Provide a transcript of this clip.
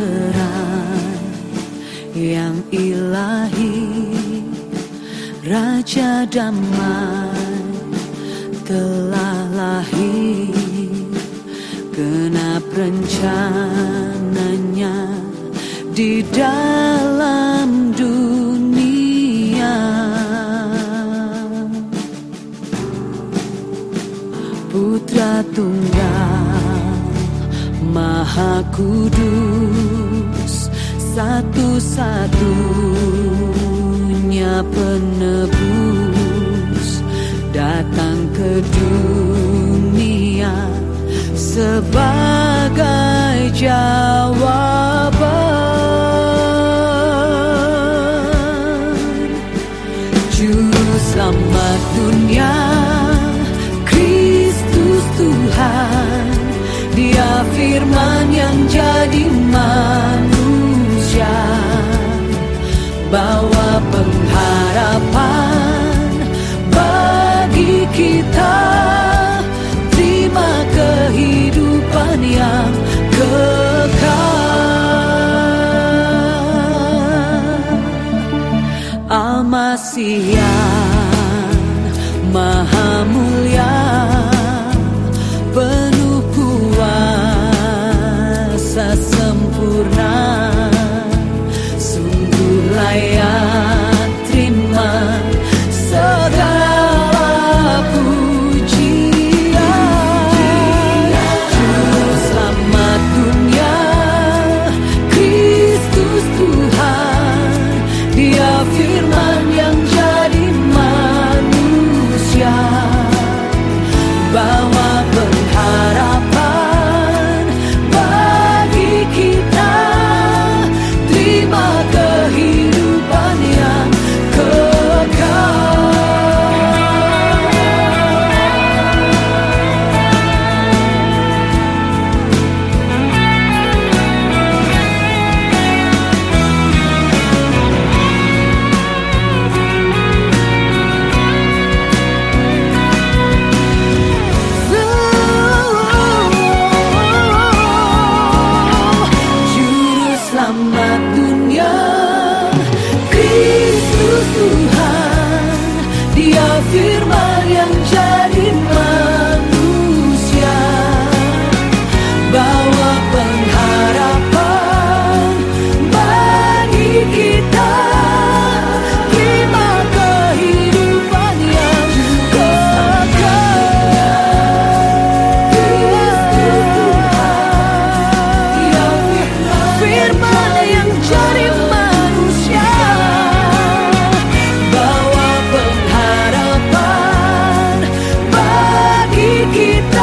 terang. Yang ilahi Raja damai telah lahir. Genap rencananya di dalam dunia. Putra Tunggal Maha Kudus Satu-satunya penebus Datang ke dunia firman yang jadi manusia. Bawa pengharapan bagi kita. Terima kehidupan yang kekal. Almasian I Dia firman yang jadi kita